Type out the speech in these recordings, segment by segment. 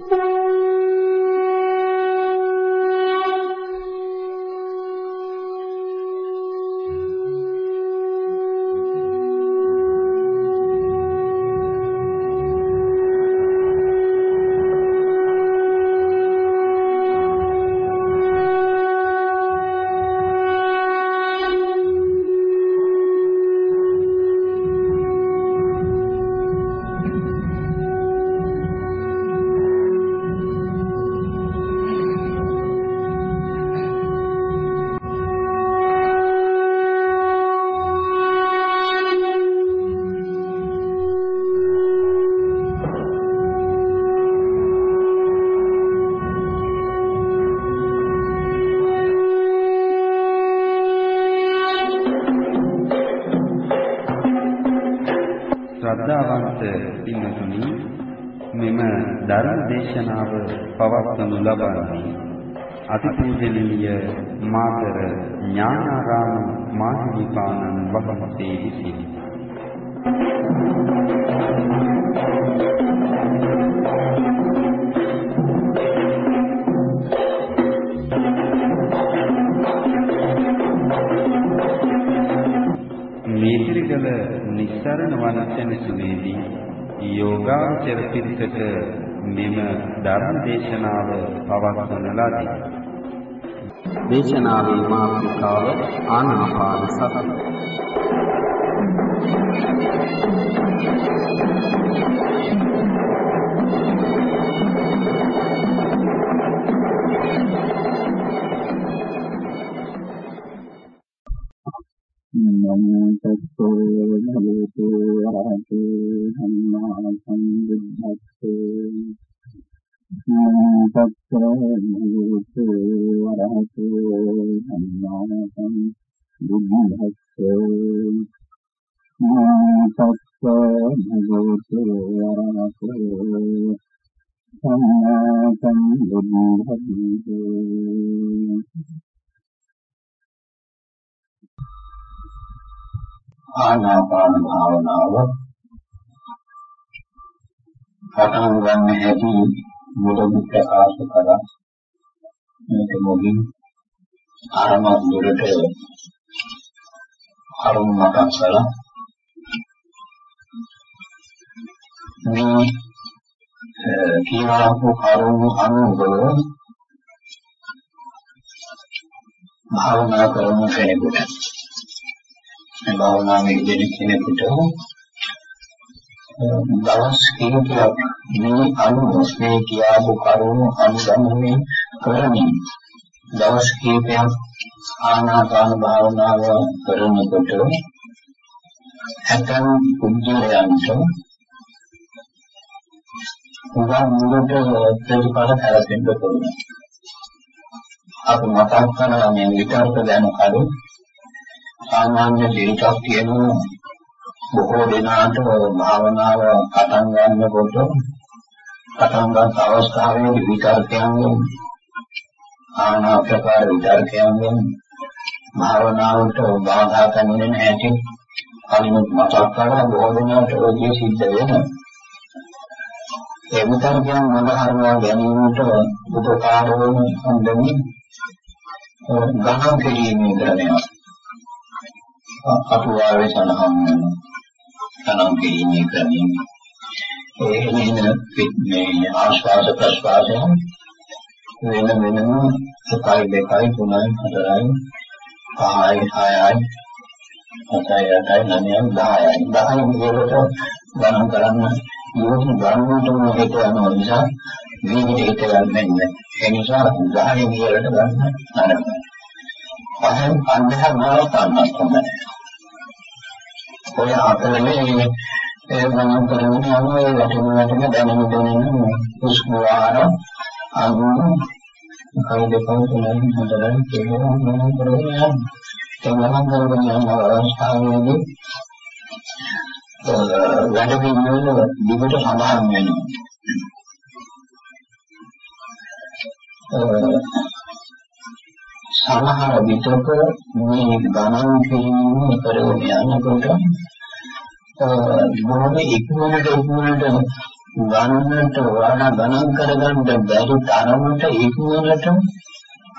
Bye. ලබන්නේ අතිපූජනීය මාතර ඥානාරාම මාහිමිපාණන් වහන්සේ විසිනි. මේතිරිගල නිස්සරණ වනසෙනසුනේදී යෝගාචර පිරිසට මෙම ධර්ම දේශනාව පවත්වන ලදී. දේශනාවේ මාතෘකාව ආනාපාන සතිය. නමෝ ආනාපාන භාවනාව පටන් ගන්න හැටි මුලින්ම ප්‍රකාශ කළා මේක මුලින් ආරම්භ දුරට ආරම්භ මතක් කළා මේ කියවපු කරුණු අනුව භාවනා කරන කෙනෙකුට මේ භාවනාවේ යෙදෙන කෙනෙකුට දවස් කිහිපයක් මේ අනුව මේ කියාපු කරුණු අනුගමනය කරමින් දවස් කිහිපයක් ආනාපාන භාවනාව කරනකොට ඇතන් කුජලයන්ට උගා මුලට ප්‍රතිපල හැරෙන්න පුළුවන්. අපි මතක් කරලා මේ විතරක දැන කලින් සාමාන්‍ය දෙයක් තියෙනවා බොහෝ දෙනාට භාවනාව පටන් ගන්නකොට පටන් ගන්න අවස්ථාවේදී විතර්කයන්ගෙන් ආනාපාන විතර්කයන්ගෙන් භාවනාවට බාධා කරන්නේ නැති කලින් මතක් කරලා බොහෝ දෙනාට ඔය සිද්ධ වෙනවා ඒ විතර්කයන් මනහරවා ගැනීමට උපකාර වන සම්බන්ධයෙන් ගණන් කිරීමේ ක්‍රමයක්. අටුවාවේ සඳහන් වෙනවා තනම් කිරීමේ ක්‍රමයෙන් ඒ එන මේ ආශ්වාස ප්‍රශ්වාසය වෙන වෙනම එකයි දෙකයි තුනයි හතරයි පහයි හයයි හතයි අටයි නවයයි දහයයි. දහය විදිහට ගණන් කරන්න යෝනි ගණනටම හිත යනවා නිසා විවිධ හිත ගන්න ඒ නිසා 10 විදිහට ගන්න නරකයි. පහෙන් පන්දහ නවත්තන්න තමයි ඔය අතරේ ඒ මම කරන්නේ අනුව ඒ වටින වටින දැනුම දෙන්න හුස්ම වාර අනුව කයි දෙකම තුනයි හතරයි කියලා මම කරන්නේ ඒ මම කරන්නේ යන අවස්ථාවේදී වැඩ පිළිවෙල දිගට සඳහන් වෙනවා. සමහර විටක මේ ගණන් කිරීම කරගෙන යනකොට බොහොම ඉක්මනට ඉක්මනට ගණනට වඩා ගණන් කරගන්න බැරි තරමට ඉක්මනට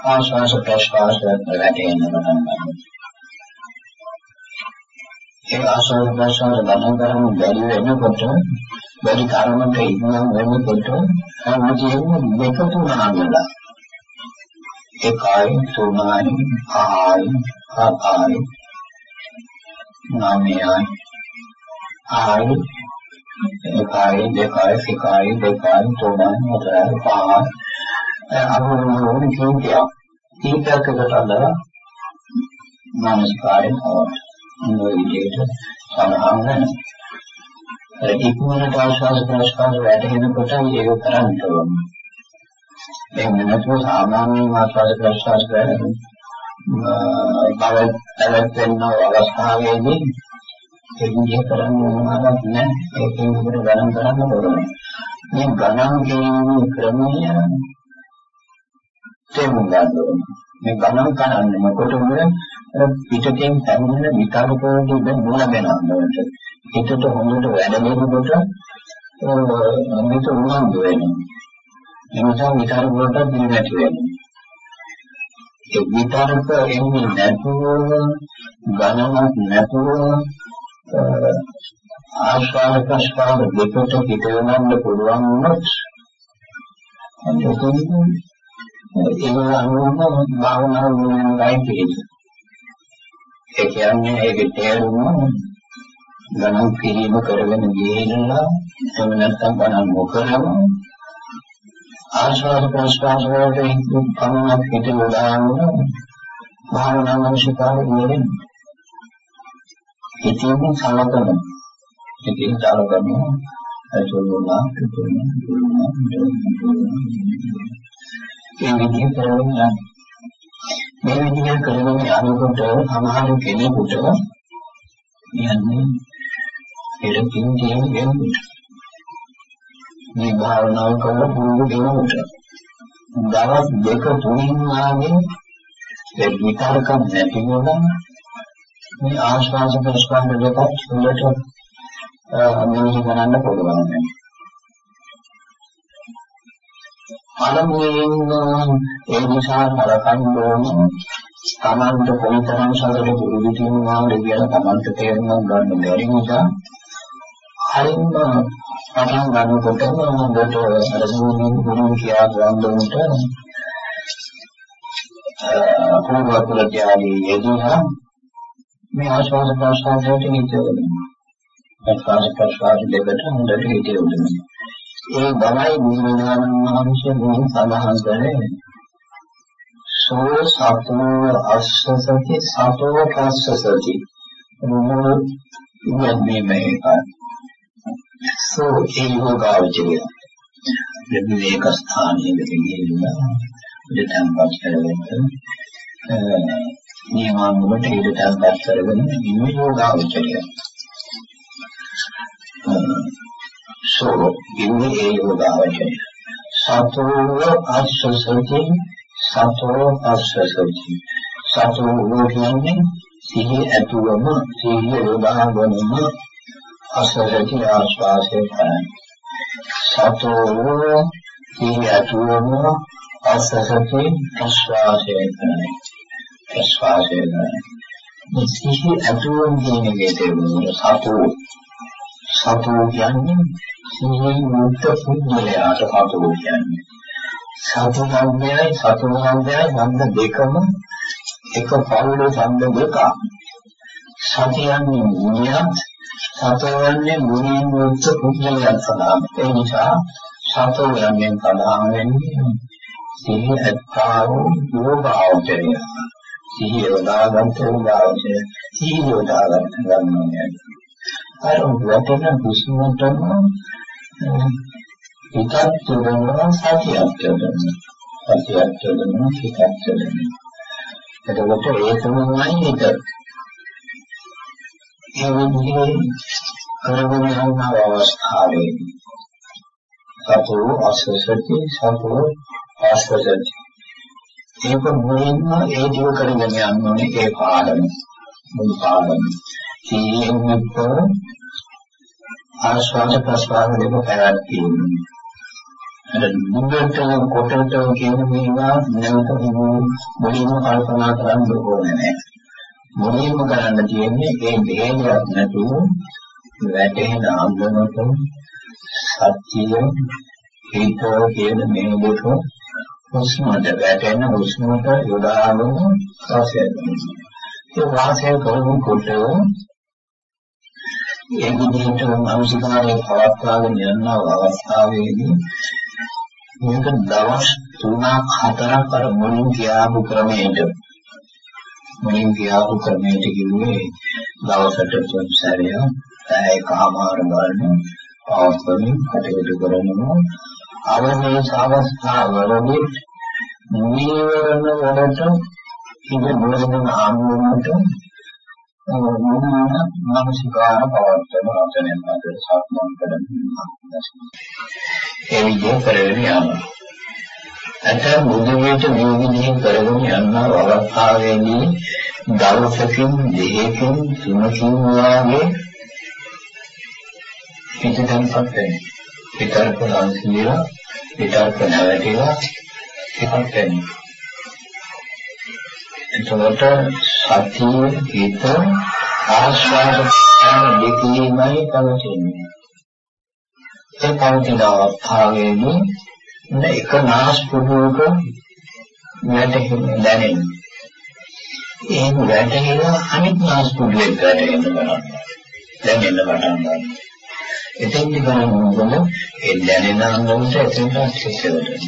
ආශ්වාස ප්‍රශ්වාස වැඩෙන්න පටන් ගන්නවා. ඒ ආශ්වාස ප්‍රශ්වාස ගණන් කරන්න බැරි වෙනකොට බැරි තරමට ඉක්මන වෙනකොට හැමදේම දෙක තුනක් වෙනවා. එකයි තුනයි පහයි හතයි නවයයි ආයි එකයි දෙකයි එකයි දෙකයි තුනයි හතරයි පහයි. අනුමෝදන් කීපයක් කීපයකට අදලා මානසිකාරය පවත් විදිහට සඳහන් වෙනවා ඉක්මනට ආශාස ප්‍රශ්න වැටෙනකොට ඒක කරන්න ඕනේ. එහෙම නැතුව සාමාන්‍ය ආශාස ප්‍රශ්න වැටෙන බව පැවැත්වෙන අවස්ථාවේදී ඒ විදිහ කරන්න ඕනවත් නැහැ ඒකෙන් උඩ ගණන් කරන්න ඕනේ මේ ගණන් කියන ක්‍රමය තේරුම් ගන්න ඕනේ මේ ගණන් කරන්නේ මොකටද අර පිටතෙන් පැමිණෙන විකාරකෝටි දැන් මොන දැනන්නට හිතට හොඳට වැඩ දෙනකොට මේක උනන්දු වෙනවා එනිසා විකාරකෝට පිළිගැටි වෙනවා ඒ විතරක එන්නේ නැතුව ගණනක් නැතුව ආශ්වාස ප්‍රශ්වාස දෙකට පිටවෙන්න පුළුවන් වුණොත් එතකොට ඒක අනුවම භාවනාව වෙනවායි කියන්නේ. ඒ කියන්නේ ඒකේ තේරුම ගණන් කිරීම කරගෙන ගියේනවා එහෙම නැත්නම් ගණන් නොකරම ආශ්වාස ප්‍රශ්වාස වලට පමණක් හිත උදාහරණ භාවනා මනසිකාරය කියන්නේ ඉතින් සලකන. ඉතින් සලකන. අචෝලනා කිතුනා ඒ විදිහ කරගෙන යනවා මේ විදිහ කරගෙන යනකොට සමහර කෙනෙකුට යන්නේ පෙරකින් කියන වෙන්නේ මේ භාවනාව කරන පුරුදු කෙනෙකුට. දවස් දෙක තුනින් ආගේ ඒ විතරක නැති වුණා. මේ ආශ්වාස ප්‍රශ්වාස දෙකත් හොඳට අනුමත කරන්න පුළුවන්. පළමුවෙන් ඒ නිසා සලකන්න ඕන. තමන්ට කොයිතරම් සතුට පුරුදු තියෙනවාද කියලා තමන්ට තේරුම් ගන්න බැරි නිසා හරිම පටන් ගන්නකොටම හොඳට අරමුණින් ගුරු කියා ගන්නකොට පූර්වතුල තියාදී යෙදුනා මේ ආශ්වාස ප්‍රශ්වාසයට හිතෙන්නේ. ප්‍රශ්වාස ප්‍රශ්වාස දෙකට හොඳට හිතෙන්නේ. ඒ බවයි බුදුරජාණන් වහන්සේ මේ සඳහන් කරේ. සෝ සතෝ අස්සසති සතෝ පස්සසති. මොන යන්නේ මේක. සෝ ඒ යෝගාවචරය. දෙවියක ස්ථානයකට ගිහිල්ලා දෙතම්පත් කරගෙන නියමානුවට ඊට තැන්පත් කරගෙන ඉන්න යෝගාවචරය. සෝ ඉන්නේ ඒ යෝගාවචරය. සතෝ අස්සසති සතෝ අස්සසති සතෝ කියන්නේ සිහි ඇතුවම සිහිය යොදාගෙනම අස්සසති ආශ්වාසය කරයි. සතෝ සිහි ඇතුවම අස්සසති ප්‍රශ්වාසය කරයි. ප්‍රශ්වාසය කරයි. මේ සිහි ඇතුවම කියන එකේ තේරුම සතෝ සතෝ කියන්නේ සිහි මුක්ත පුද්ගලයාට සතෝ කියන්නේ. සතෝ සංඥායි සතෝ සංඥායි වන්ද දෙකම එක පවුලේ ඡන්ද දෙක. සතියන්නේ මුනියත් සතෝ යන්නේ මුනින් මුක්ත පුද්ගලයන් සඳහා. ඒ නිසා සතෝ යන්නේ සඳහන් වෙන්නේ සිහි ඇත්තාවෝ යෝගාවචරය. සිහි යොදාගන්න යෝගාවචරය. සිහි යොදාගන්න ගන්නවා. අර වැටෙන හුස්මටම හිතක් චොදනවා සතියක් චොදනවා සතියක් චොදනවා හිතක් චොදනවා එතකොට ඒ තමයි හිත ඒ විදිහේ කරගෙන යන අවස්ථාවේ සතෝ අසසති සතෝ ආස්වසති ඒක මුලින්ම ඒ දිව කරගෙන යන්න ඕනේ ඒ පාඩම මුල් පාඩම සීලෙන් යුක්තව ආශ්වාස ප්‍රශ්වාස දෙක පැවැත්වීම. අර මුදට කොටට කියන මේවා නැවත මුලින්ම කල්පනා කරන්න ඕනේ නැහැ. මුලින්ම කරන්න තියෙන්නේ ඒ දෙයක් නැතුව වැටෙන අංගමක සත්‍යය හේතෝ කියන මේ දෙක හුස්මට වැටෙන හුස්මට යොදාගෙන වාසය කරනවා. ඒ වාසය කරනකොට ඒ විදිහට මානසිකාරයේ පවත්වාගෙන යන අවස්ථාවේදී මේක දවස් 3ක් 4ක් අර මුලින් කියාපු ක්‍රමයට මුලින් කියාපු ක්‍රමයට කිව්වේ දවසට තුන් සැරයක් පැයකමාර ගන්න පවත්වමින් කටයුතු කරනවා. අවශ්‍ය අවස්ථාවලදී නීවරණ වලට ඉඳ මොනවද ආනුමත මොනවාන මානසිකාර පවත්වන වචනයෙන් අතර සම්මන් කරනවා ඒ විදිහ කරගෙන යනවා. ඇතැම් බුදුමයට මේ විදිහෙන් කරගෙන යන අවස්ථාවේදී දවසකින් දෙකකින් තුනකින් වාගේ පිටතන්පත් වෙනවා විතර්ක සංසිඳිලා විතර්ක නැවතිලා එකක් වෙනවා. එතකොට සතිය හිත ආස්වාද දෙකීමයි පවතින්නේ. ඒ පවතින අවස්ථාවේදී එක නාස්පුඩුවක වැටෙන්න දැනෙන්නේ. ඒ වැටෙන අනිත් නාස්පුඩුවෙක් වැටෙන්න බලන්න. දැනෙන්න පටන් ගන්නවා. එතෙන්දි බලනකොට ඒ දැනෙන අංගවලට එතනට සිස්සෙවලට.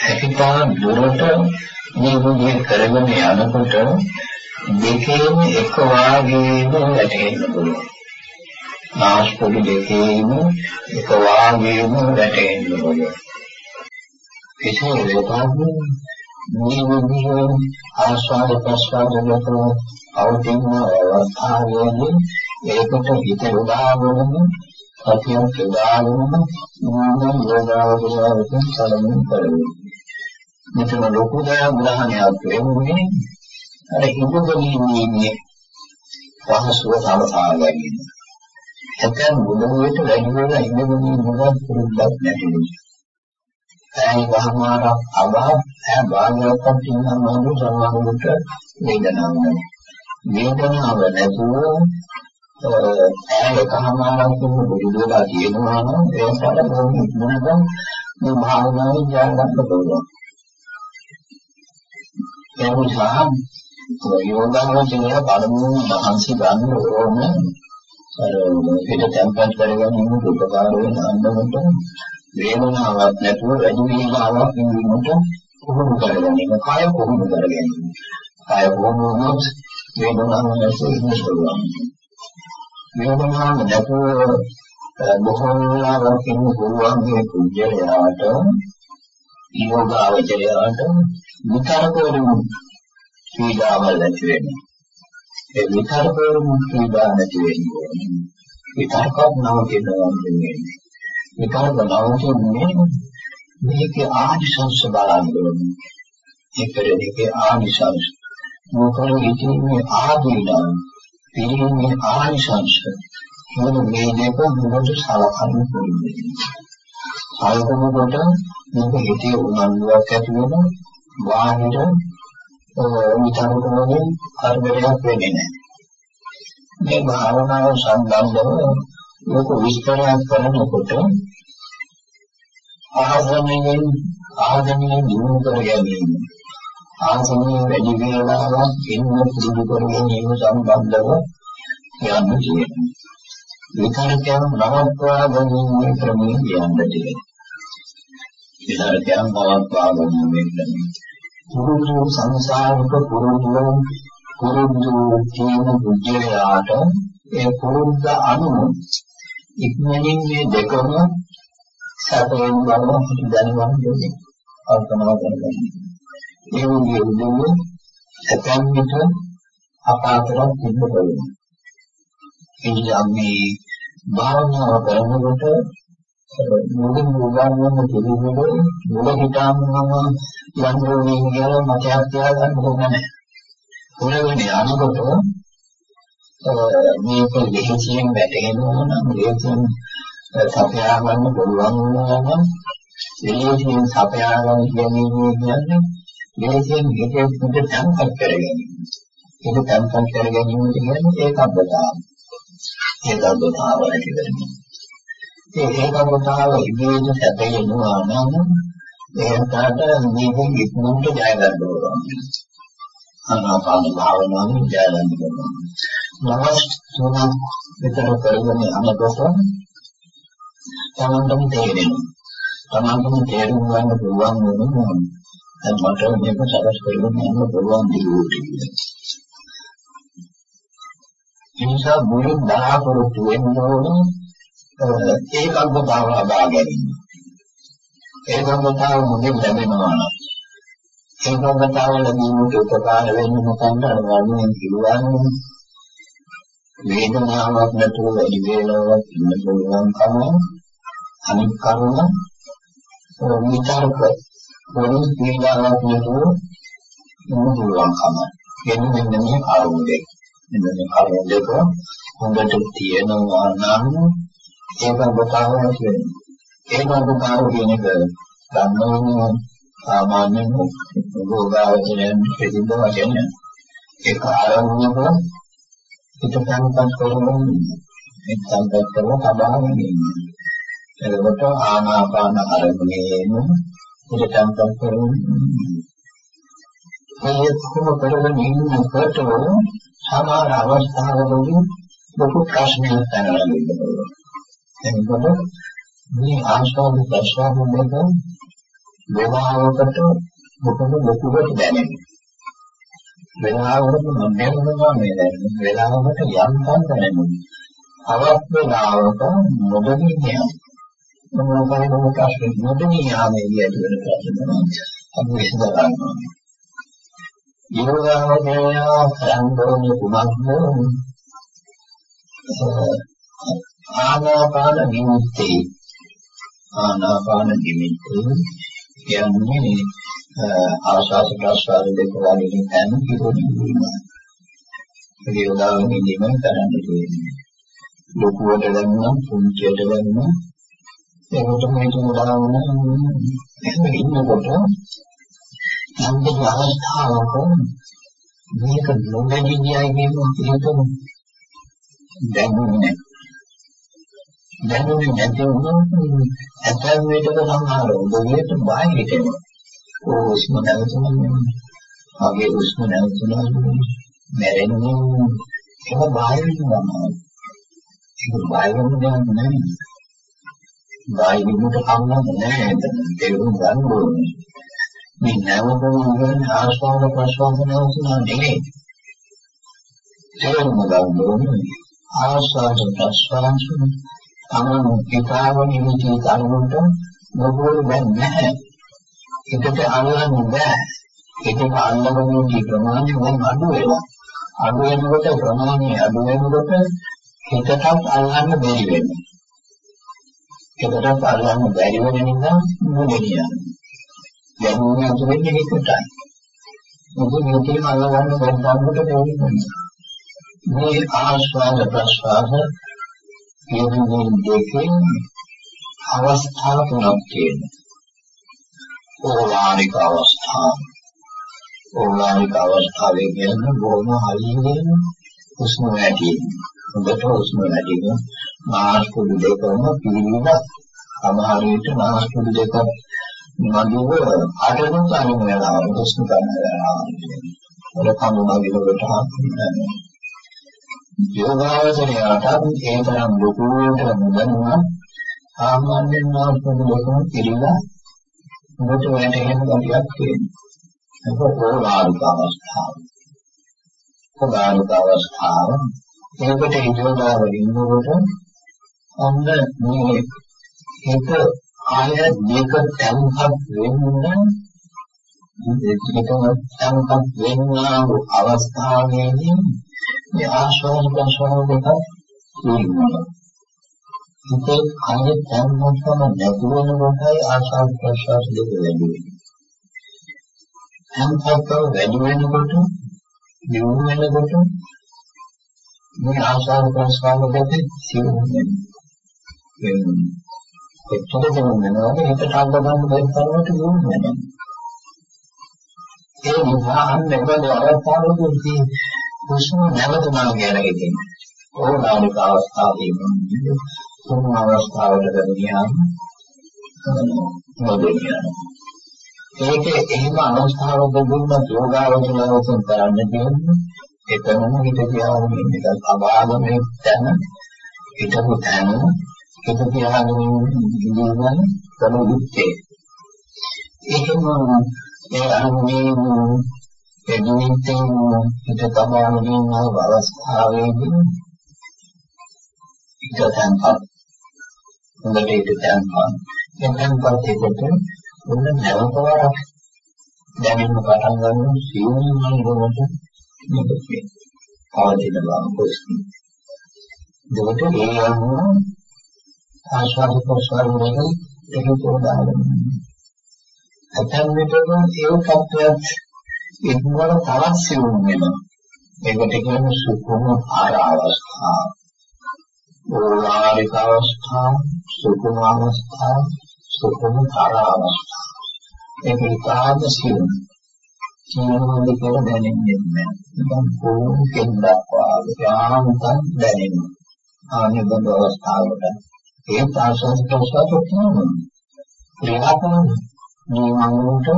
හැකිතා දුරට මේ විදිහ කරගෙන යනකොට දෙකේම එක වාගේම වැටෙන්න පුළුවන්. නාස්පුඩු දෙකේම එක වාගේම වැටෙන්න පුළුවන්. කිසිම වෙලාවක මේ විදිහ ආස්වාද ප්‍රස්වාද දෙක අවතින අවස්ථාවේදී ඒකට හිත යොදාගෙන සතියක් යොදාගෙන මොනවාම යෝගාවචරයෙන් සලමින් කරන්නේ. මෙතන ලොකු දෙයක් ග්‍රහණයක් වෙන්නේ අර හිතගලින්නේ පහසුව සමසා ගැනීම. හැකන් මුදලට වැඩි වෙලා ඉඳගෙන මොකක් පුරුද්දක් නැති නිසා. ඇයි වහමාරක් අබා ඇ භාගයක්වත් ඉන්නා නෝදු සමහරකට වේදනාවක් නැහැ. වේදනාව නැතුව ඇය එකමාරක් වුණු බුදුදලා කියනවා නම් ඒ සැලකුම් ඉක්මනට මේ භාවනාවේ ඥානවත් පුළුවන්. ඒ නිසා යෝගාවචරය පළමුව මහන්සි ගන්න ඕනේ අර පිට tempat කරගෙන ඉන්න උපකාර වෙන අන්දමට වේදනාවක් නැතුව වැඩි වේලාවක් ඉන්නකොට පුහුණු කරගෙන ඉන්න කය පුහුණු කරගෙන කය පුහුණු වුණොත් වේදනාවක් නැතුව ඉන්න පුළුවන්. වේදනාව නැතුව බොහෝ වෙලාවක් ඉන්න පුළුවන් මේ කුජලයාට යෝගාවචරයාට විතරකවලු පීඩාවල් නැති වෙනවා. ඒ විතරකවලු පීඩා නැති වෙන්නේ. විතරකක් නවතිනවා නෙමෙයි. විතරක නවතින්නේ මේකේ ආදිශංස බලන්න ඕනේ. ඒකේ ආදිශංස මොකද ඉතින්නේ ආදීනවා පිළිගන්නේ ආනිසංශ මොන මේ දෙක මොකද සලකන්න පුළුවන්. සලකනකොට මේක හිතේ උනන්දුවක් ඇති වෙන බාහිර විතරකමකින් කරදරයක් වෙන්නේ නැහැ. මේ භාවනාව සම්බන්ධව ලෝක විස්තරයක් කරනකොට ආසනයෙන් ආගමයෙන් දිනු කර ගැනීම ආසනයේ වැඩි වේලාවක් ඉන්න පුරුදු කරගෙන ඉන්න සම්බන්ධව යන්න තියෙනවා. විතරකයන් නවත්වා ගැනීමේ ක්‍රමය කියන්න තියෙනවා. විතරකයන් නවත්වා ගැනීමේ ක්‍රමය. පුරුදු සංසාරික පුරුදු පුරුදු කියන බුද්ධයාට ඒ පුරුද්ද අනුව ඉක්මනින් මේ දෙකම සැපයෙන් බලන දැනගන්න ඕනේ. කල්පනා කරගන්න. ඒ වගේ උදේ සැපෙන් විට අපාතරක් තිබ්බ බලන්න. එනිසා මේ භාවනාව කරනකොට මුලින් උගන්වන්න පිළිවෙල මුල හිතාම මම යන්නේ කියලා මතයක් තියාගන්න ඕනේ නැහැ. උනගෙන යනකොට මේක ලෙහෙසියෙන් වැටෙනවා නම් ලෙහෙසියෙන් සපයා ගන්න පුළුවන් වුණා නම් ලෙහෙසියෙන් සපයා ගන්න කියන්නේ ලෙහෙසියෙන් මේක මුද තැන්පත් කර ගැනීම. ඒක තැන්පත් කර ගැනීම කියන්නේ ඒකබ්බතාව. ඒකබ්බතාව ඇති කරගන්න. ඒ ඒකබ්බතාව ඉබේම සැපයෙනවා නම් ඒකට මේකෙන් ඉක්මනට ජය ගන්න ඕන. ආනාපාන භාවනාවෙන් ජය ගන්න ඕන. නවස් තුනක් විතර කරගෙන යනකොට තමන්ටම තේරෙනවා. තමන්ටම තේරුම් ගන්න පුළුවන් වෙනවා. මට මේක සකස් කරගෙන යන්න පුළුවන් දියුට කියලා. ඒ නිසා මුලින් බලාපොරොත්තු වෙන්න ඕනේ ඒකග්ගතාව ලබා ගැනීම. ඒකග්ගතාව මුලින් ලැබෙනවා නම් ඒකග්ගතාව ලැබීමට උපකාර වෙන්නේ මොකක්ද අර වගේ කිව්වන්නේ වේදනාවක් නැතුව වැඩි වේලාවක් ඉන්න පුළුවන් කම අනිත් කරුණ. විචාරක පොඩි වේලාවක් නැතුව ඉන්න පුළුවන් කම. එන්න මෙන්න මේ කරුණ දෙක. මෙන්න මේ කරුණ දෙක හොඳට තියෙනවා නම් ඒක බතාව කියන්නේ ඒක බතාව කියන එක ගන්නවනේ සාමාන්‍යයෙන් භෝගාවචරයන් පිළිබඳ වශයෙන්. ඒක ආරම්භයක පිටකම්පත් කරන එක් සංකල්ප කරන සබාවෙන් ඉන්නේ. එතකොට ආනාපාන අරමුණේම පිටකම්පත් කරන මේ කොහොම කරගෙන ඉන්නකොට සමහර අවස්ථාවලදී ලොකු ප්‍රශ්නයක් දැනෙනවා. එතකොට මේ ආශ්වාස ප්‍රශ්වාස දෙක වේලාවකට මොකද ලොකුවට දැනෙන්නේ. වේලාවකට මැදෙනවා මේ දැනෙන්නේ. වේලාවකට යන්තම් දැනෙන්නේ. අවස් වේලාවක නොදෙන්නේ නෑ. මොනවාද මොකක් ප්‍රශ්නේ නොදෙන්නේ යාමේදී ඇති වෙන ප්‍රශ්න තමයි අපි විසඳ ගන්නවා. යෝගාවචරය කරන්නේ කුමක්ද? ආනාපාන නිමිත්තේ ආනාපාන නිමිත්තේ කියන්නේ ආශාස ප්‍රසාර දෙක වගේ තැන පිළිගන්නවා. ඒ උදාහරණ ඉදීම කරන්න තියෙන්නේ. ලොකුවට ගන්නම් පුංචියට ගන්නම් ඒකට මේක උදාහරණ එහෙම ඉන්නකොට යම් අවස්ථාවක මේක නොදැනී ගියයි කියනකොට දැනුනේ දැනුනේ නැති වුණොත් ඇතැම් විටක සමහර උදවියට බය හිතෙනවා. ඕ උස්ම නැවතුණා මගේ උස්ම නැවතුණා මැරෙන්නේ ඒක බය වෙනවා. ඒක බය වෙන දෙයක් නෙවෙයි. බය වෙනට කම්මද නැහැ. තේරුම් ගන්න ඕනේ. මේ නැවතුණා කියන්නේ ආස්වාද ප්‍රසවාස නැවතුණා නෙවෙයි. තේරුම් ගන්න ඕනේ. ආස්වාද ප්‍රසවාස තමන් පිටාවන ඉවිති කරුණට මොකෝල දැන් නැහැ. ඒකට අල්ලන්න බෑ. ඒක අල්ලගන්නේ ප්‍රමාණය වම් අඩු වෙනවා. අඩු වෙනකොට ප්‍රමාණය අඩු වෙනකොට හිතටත් අල්ලන්න බැරි වෙනවා. හිතටත් අල්ලන්න බැරි වෙන නිසා මොදෙනියන්නේ. දැනුම ඇතුලේ හිතටයි. මොකද මේකේ අල්ලගන්න බැරිකමකට දෙන්නේ. මේ ආස්වාද ප්‍රස්වාද කියන මේ දෙකෙන් අවස්ථා තුනක් තියෙනවා. ඕලානික අවස්ථාව. ඕලානික අවස්ථාවේ කියන්නේ බොහොම හයියෙන් හුස්ම වැඩි. හොඳට හුස්ම වැඩි. නාස්පුඩු දෙකම පිළිවිද සමහර විට නාස්පුඩු දෙක මදිව අඩන තනින් වෙනවා හුස්ම ගන්න වෙනවා. ඔය කම මදිනකොට යෝගාවචරයට ඒ තරම් ලොකුවට නොදන්නා සාමාන්‍යයෙන් නාස්පුඩු දෙකම පිළිවිද මොකද වැටෙන ගතියක් තියෙනවා. ඒක ඕලාරික අවස්ථාව. ඕලාරික අවස්ථාව. ඒකට ඉඳලා ඉන්නකොට අන්න මේ ඒක ආය මේක තැන්පත් වෙන්න ඒකම තැන්පත් වෙන්නා වූ අවස්ථාවේදී මේ ආශ්වාස ප්‍රශ්වාස දෙක තියෙනවා. හිතේ කය තැන්පත්කම නැති වෙනකොටයි ආශාව ප්‍රසවාස දෙක වැඩි වෙන්නේ. තැන්පත්කම වැඩි වෙනකොට දියුණු වෙනකොට මේ ආශාව ප්‍රස්වාම දෙක සිවුන්නේ. එච්චර දෙන්නේ නැහැ හිතට අංග ගන්න බැරි තරමට දුන්නේ නැහැ. ඒ නිසා අන්න එවැනි අවස්ථාවකදී හුස්ම නැවත මම ගැන හිතෙන්නේ. ඕනානික අවස්ථාවේදී මොන අවස්ථාවකද ගියාම මොදෙන්නේ. ඒක එහෙම අවස්ථාවක දුන්න යෝගාවචරයෙන් කරන්න දෙන්නේ එතනම හිත තියාගෙන ඉන්න එක. අභාගමේ තැන හිතපු තැන හිත තියාගෙන ඉන්න සමුත්තේ ඒකම ඒ අනුමේ එදිනෙකින් හිත තබාගෙන ඉන්න අවස්ථාවේදී හිත තැන්පත් හොඳට හිත තැන්පත් ඒ තැන්පත් හිතට ඔන්න නැවතවරක් දැනෙන්න පටන් ගන්න සියුම් මනෝවට මේක පවතින බව කොස්ති. දෙවට ඒ අනුව ආශ්වාස ප්‍රශ්වාස වල දෙක තෝරාගෙන ඇතැම් විටම ඒ තත්ත්වයක් ඉක්මවල තවත් සිවුම් වෙනවා. ඒකට කියන්නේ සුකුම ආර අවස්ථා. ඕලාරික අවස්ථා, සුකුම අවස්ථා, සුකුම ආර අවස්ථා. ඒක ඉතාම සිවුම්. කියනවාද කියලා දැනෙන්නේ නැහැ. නිකන් පොළොන් කෙන්දක් වාගේ යාමක දැනෙනවා. ආනේ බඳ අවස්ථාවකට ඒ ආශාස ප්‍රසාර තියෙනවා. ක්‍රියාත්මක නියමනට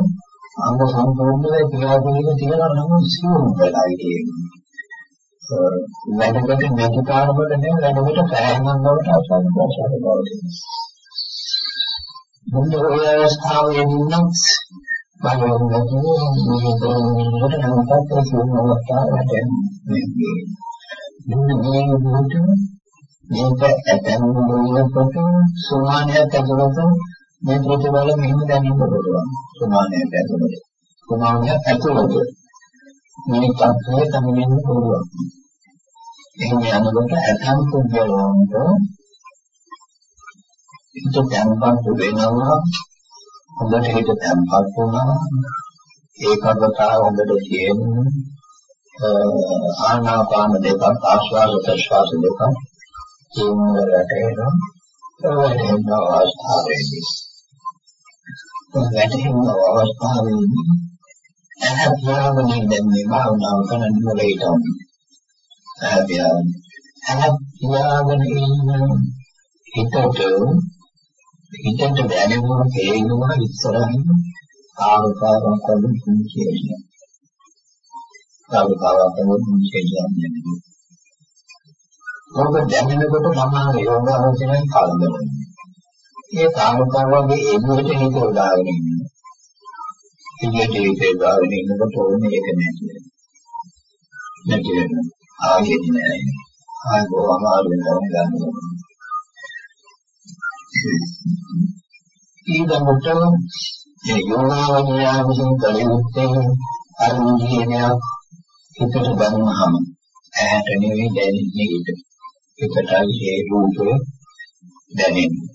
අංග සම්පූර්ණව ක්‍රියාවලියක තියෙනවා නම් සිවුම් වෙලයි කියන්නේ. වැඩකට නැති කාර්යවල නේ වැඩකට පැහැදිලිවම බවට ආශාස ප්‍රසාර බව තියෙනවා. මොන ඔය අවස්ථාවේදී නම් බලයෙන් නැති මේ දෙන්නට නැවතත් ඒ සියුම් අවස්ථාවට එන්නේ. මෙන්න මේ විදිහට මේක ඇතැම් වෙලකට සුමානියක් ඇතුළත මේ ප්‍රතිබල මෙහෙම දැනෙන්න පුළුවන්. සුමානියක් ඇතුළත. සුමානියක් ඇතුළත මේ තත්ත්වය තමෙන්න පුළුවන්. එහෙම යනකොට ඇතැම් පුද්ගලයන්ට හිත දැන්පත් වෙනවා හොඳට හිත තැම්පත් වුණා. ඒකාග්‍රතාව හොඳට තියෙනවා. ආනාපාන දෙකක් ආශ්වාස ප්‍රශ්වාස දෙකක් කියනකට එනවා වැටෙන අවස්ථාවේදී. වැටෙන අවස්ථාවේදී ඇහැපියාගෙන දැන් මේ භාවනාව කරන්න මොලේටම ඇහැපියාගෙන ඇහැපියාගෙන ඉන්න හිතට හිතට දැනෙනවා තේරෙනවා ඉස්සරහින් ආරකාරයක් වගේ පුංචියි. ආරකාරයක් වගේ පුංචියි ඔබ දැනෙනකොට සමාන යෝගාවචරයෙන් කලබල ඒ ආරකාරයේ ඒ විදිහට හිත උදාගෙන ඉන්නවා. ඉන්නේ හිත උදාගෙන ඉන්නකොට ඕනේ ඒක නැති වෙනවා. නැති වෙනවා. ආයෙත් නෑ. ආයෙ බොහොම අමාරුවෙන් තමයි ගන්නවා. ඊළඟට මේ යෝගාවචරය විසින් කළ යුත්තේ අරුණියනයක් හිතට ගන්නහම ඇහැට නෙවෙයි දැනෙන්නේ හිතට. හිතටයි ඒ රූපය දැනෙන්නේ.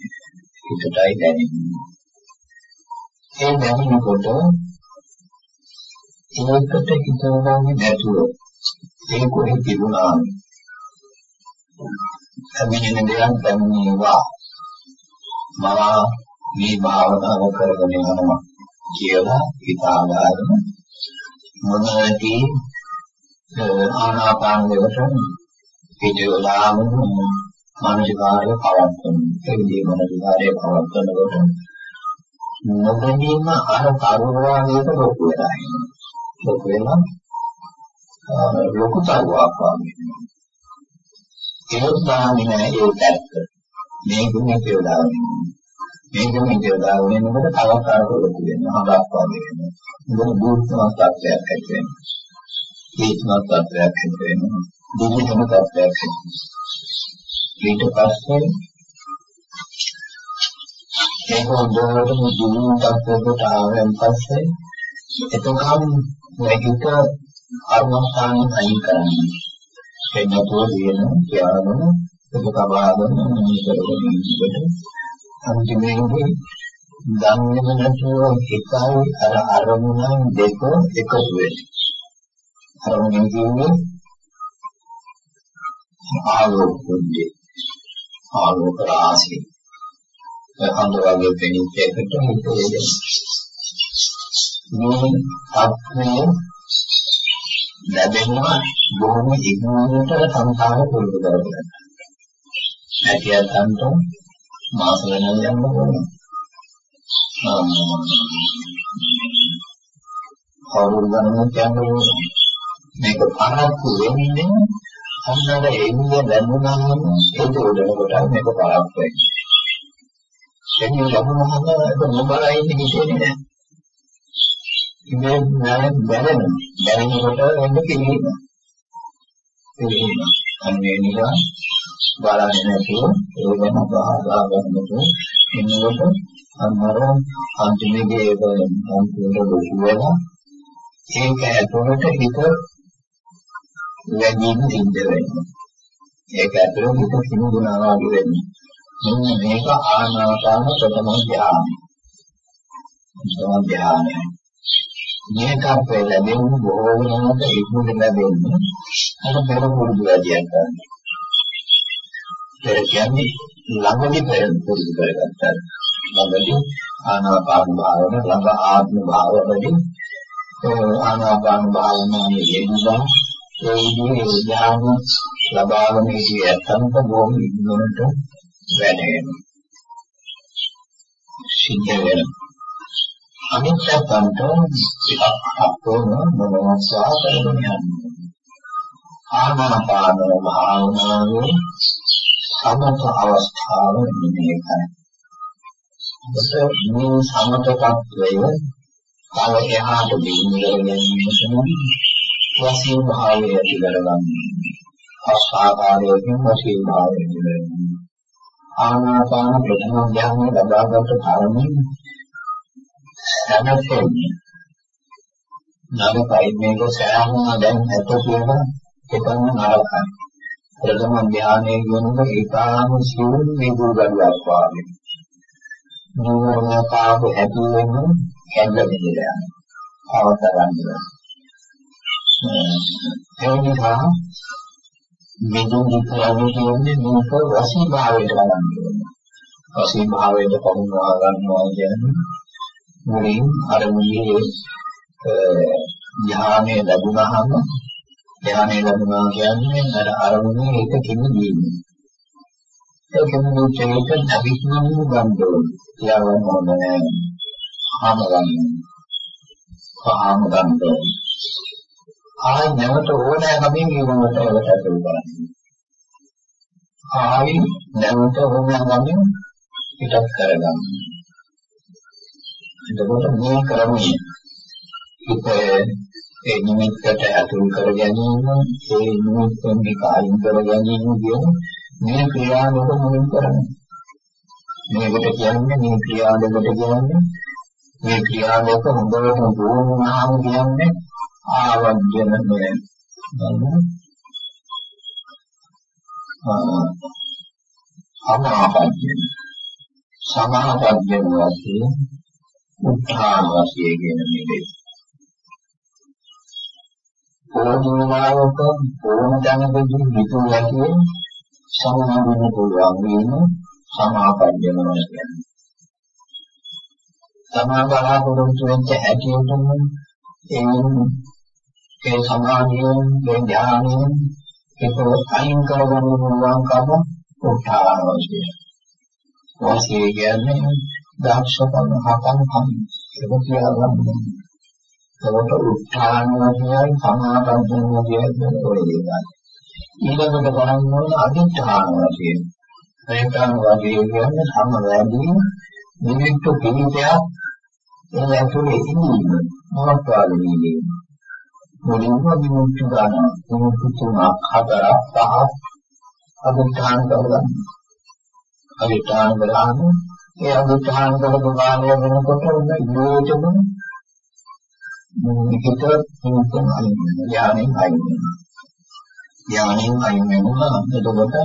හිතටයි දැනෙන්නේ. ඒ දැනෙනකොට ඒකට හිතවන්නේ නැතුව ඒ කොහෙ තිබුණා. අමිනෙන් දෙයක් දැනෙනවා. මම මේ භාවනාව කරගෙන යනවා කියලා හිතාගන්න මොනවදී ආනාපාන දෙවට පිටවලාම මානසිකාරය පවත්වන ඒ විදිහේ මානසිකාරය පවත්වනකොට නොදැනීම අර කරුණාවේක ලොකු වෙලා ඉන්නවා ලොකු වෙනවා ලොකු තරුවක් වගේ ඒක තමයි ඒ පැත්ත මේකෙන් කියලා මේකෙන් කියලා වෙනකොට තවත් ආරෝපක වෙනවා හදක් වගේ වෙනවා. මොකද දුක්ඛමත් තත්ත්වයක් ඇති වෙනවා. ඒකමත් තත්ත්වයක් ඇති වෙනවා. දුක්ඛම තත්ත්වයක් ඇති ඊට පස්සේ ඒක හොඳටම ජීවන තත්ත්වයකට ආවෙන් පස්සේ එතකම් මේකිට කර්මස්ථානෙ අයින් කරන්නේ. එන්නතෝ දින ත්‍යාගම ඔබ තබාගෙන මේ කරගෙන ඉන්නකොට අන්තිමේදී ධම්මෙම නැතුව එකයි අර අරමුණන් දෙක එකතු වෙනවා. අරමුණ කියන්නේ ආලෝක කුණ්ඩේ ආලෝක රාශිය අඳ වගේ පෙනිච්ච එකට හිතේ මේ තත්ත්වය ලැබෙනවා බොහොම ඉක්මනට සංසාර පුරුදු කරගන්න. ඇතියන්ට මාස වෙනම යන්න ඕනේ. අවුරුදු ගණනක් යනකොට මේක පරක්කු වෙන්නේ අන්නර එන්නේ ලැබුණාම ඒක උඩනකොට මේක පරක්කු වෙන්නේ. එන්නේ ලැබුණාම ඒක නොබලයි ඉන්නේ හිතෙන්නේ නැහැ. ඉතින් නෑ බැරෙන බැරෙනකොට එන්න පිළිගන්න. පිළිගන්න. අන්නේ නිසා බලන්නේ නැතුව ඒ ගැන බහලා ගන්නකොට එන්නකොට අන්නර අන්තිමේදී ඒක අන්තිමට දුක වෙලා ඒක ඇතුළට හිත වැඩිම සිද්ධ වෙනවා. ඒක ඇතුළට හිත සිඳුනා වගේ වෙන්නේ. මෙන්න මේක ආනාපාන ප්‍රථම ධ්‍යානය. ප්‍රථම ධ්‍යානය. මේක අපේ ලැබෙන්නේ බොහෝ වෙනකොට ඉක්මනට ලැබෙන්නේ අර පෙර පුරුදු වැඩියක් ගන්න. පෙර කියන්නේ ළඟදී පෙර පුරුදු කරගත්තා. ළඟදී ආනාපාන භාවන ළඟ ආත්ම භාවවලින් ආනාපාන භාවනාවේ යෙදුණා ඒ විදිහේ ඥාන ලබාගෙන ඉතිය ඇත්තන්ට බොහොම ඉක්මනට වැඩෙනවා. සිද්ධ වෙනවා. අනිත් පැත්තට ටිකක් අපෝන මොනවාසා කරගෙන යනවා. ආනාපාන භාවනාවේ සමත අවස්ථාව මේකයි. ඔබට මේ සමත tattවය තව එහාට දියුණු කරගැනීමට වශයෙන් භාවය ඇති කරගන්න. අසාකාරයෙන් වශයෙන් භාවය ඇති කරගන්න. ආනාපාන ප්‍රථම ඥානය ලබාගත් තරමින් සැනසෙන්නේ. නරකයි මේක සෑහුණා දැන් ඇත කියලා හිතන්න නරකයි. ප්‍රථම ඥානයේ කියනක ඒකාම සිවුම් මේ දුර්ගඩුවක් වාගේ. නෝනකාව ඇති වෙන කැඳ බෙදලා යනවා. අවතරන්නේ. ඒ නිසා මෙදුන් කරන්නේ කියන්නේ මේක වසී භාවයට ගන්න ඕනේ. වසී භාවයට පමුණවා ගන්නවා කියන්නේ මුලින් අරමුණේ ඥානය ලැබුණාම ඥානය ලැබුණා කියන්නේ අර අරමුණේ එක කිමිදීම. ඒක මොකද ඒක අවිස්මම ගන්නවා. කියවන්න හොඳ නෑ. ආම ගන්න. ආම ගන්න. ආයි නැවත ඕනෑ කමින් ඊවමට ඒකට ඇතුල් කරන්නේ. ආයි නැවත ඕනෑ කමින් පිටත් කරගන්න. එතකොට මේ ක්‍රමයේ හිත ඒ නිමිත්තට ඇතුල් කර ගැනීම, ඒ නිමිත්තෙන් කායින් කර ගැනීම කියන මේ ක්‍රියාවක මුලින් කරන්නේ. මේකට කියන්නේ මේ ක්‍රියාවකට කියන්නේ මේ ක්‍රියාවක හොඳට වුණාම කියන්නේ ආවර්ජන මේ සමාපජ්ජන සමාපජ්ජන වශයෙන් උත්හාන වශයෙන් කියන මේ දෙක. ඕනෝනාවක ඕන දැනගදී විතු යකින් සමාවෙන්න පුළුවන් වෙන සමාපජ්ජන කියන්නේ. සමාබලාපොරොත්තු වෙච්ච හැටියටම ඒ ඒ සමාධියෙන් ඒ ඥානයෙන් ඒක අයින් කරගන්න පුළුවන් කම උත්හාන වශයෙන්. වාසිය කියන්නේ දක්ෂකම හතන් කම ඒක කියලා ගන්න. ඒකට උත්හාන වශයෙන් සමාපජ්ජන වශයෙන් ඔය දේවල්. ඊළඟට බලන්න ඕන අදිඨාන වශයෙන්. ඒකම වගේ කියන්නේ සම වැඩි නිමිත්ත පිළිපයක් ඒ ඇතුලේ ඉඳීම මහත්වාදී ඉඳීම. මුලින්ම විමුක්ති ගන්න විමුක්ති තුනක් හතරක් පහක් අදිඨාන කරගන්න. අදිඨාන කරාම ඒ අදිඨාන කරපු කාලය වෙනකොට උන්න ඉවෝචම මේකට විමුක්තිය අයින් වෙනවා. ඥානෙන් අයින් වෙනවා. ඥානෙන් අයින් වෙනවා. එතකොට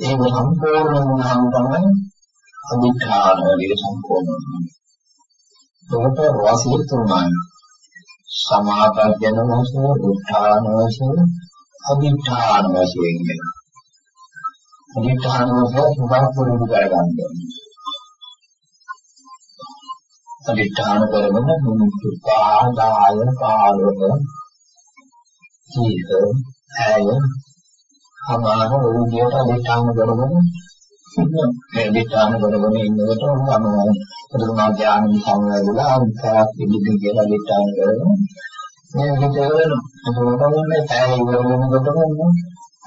ඒක සම්පූර්ණ වුණාම තමයි අදිඨාන වලින් සම්පූර්ණ වෙන්නේ. ඒකට වාසිය තුනයි. සමාපජන වශයෙන්, උත්ථාන වශයෙන්, අදිඨාන වශයෙන් වෙනවා. අධිඨාන වශයෙන් සුභා පුරුදු කරගන්න ඕනේ. අධිඨාන කරගෙන මුතු පාදාය පාලක ජීත ඇය සමාන වූදියට අධිඨාන කරගෙන මේ අධිඨාන කරගෙන ඉන්නකොට සමාන පුදුමා ඥාන සංවැදලා අන්තරක් ඉදිරි කියලා අධිඨාන කරගෙන මේ විදිහට වෙනවා. ඒකෝට මේ පැය ඉවර වෙනකොටම